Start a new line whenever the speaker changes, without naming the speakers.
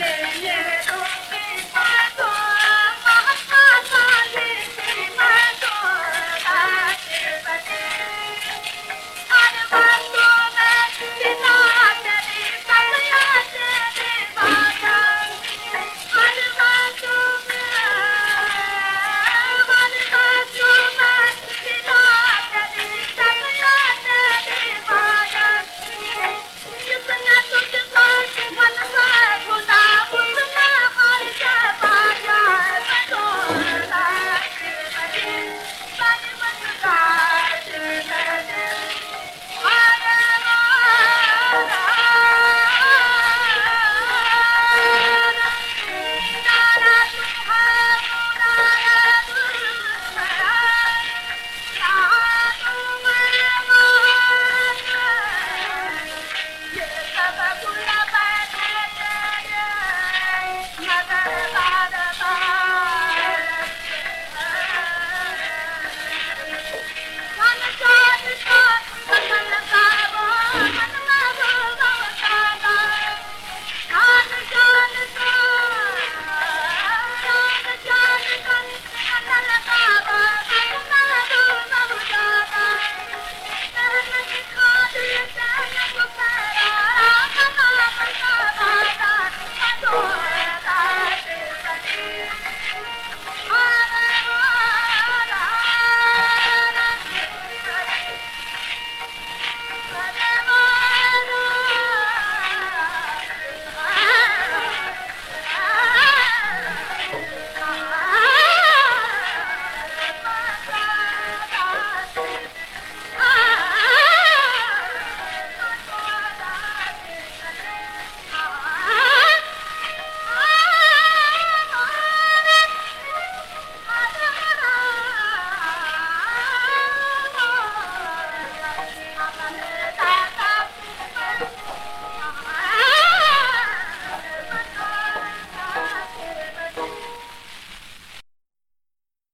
yeah, yeah.